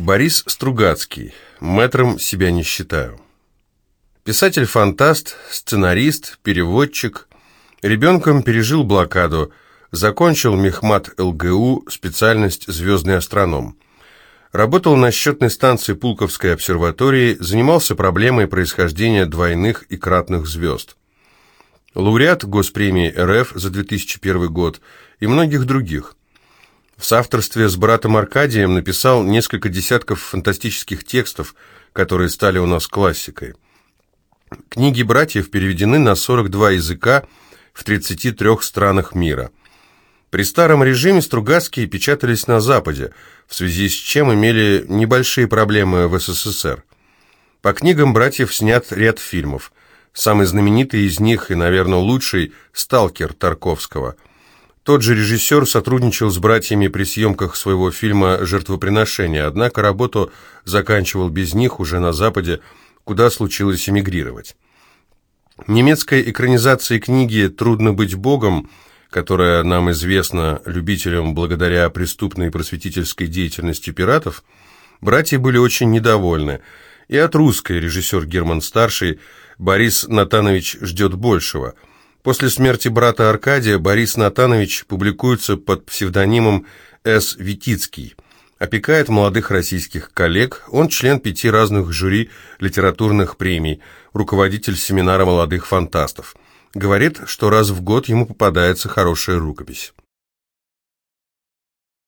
Борис Стругацкий. Мэтром себя не считаю. Писатель-фантаст, сценарист, переводчик. Ребенком пережил блокаду, закончил Мехмат ЛГУ, специальность «Звездный астроном». Работал на счетной станции Пулковской обсерватории, занимался проблемой происхождения двойных и кратных звезд. Лауреат Госпремии РФ за 2001 год и многих других. В соавторстве с братом Аркадием написал несколько десятков фантастических текстов, которые стали у нас классикой. Книги братьев переведены на 42 языка в 33 странах мира. При старом режиме Стругацкие печатались на Западе, в связи с чем имели небольшие проблемы в СССР. По книгам братьев снят ряд фильмов. Самый знаменитый из них и, наверное, лучший – «Сталкер» Тарковского – тот же режиссер сотрудничал с братьями при съемках своего фильма «Жертвоприношение», однако работу заканчивал без них уже на Западе, куда случилось эмигрировать. Немецкая экранизация книги «Трудно быть Богом», которая нам известна любителям благодаря преступной просветительской деятельности пиратов, братья были очень недовольны, и от русской режиссер Герман-старший Борис Натанович ждет большего – После смерти брата Аркадия Борис Натанович публикуется под псевдонимом С. Витицкий. Опекает молодых российских коллег, он член пяти разных жюри литературных премий, руководитель семинара молодых фантастов. Говорит, что раз в год ему попадается хорошая рукопись.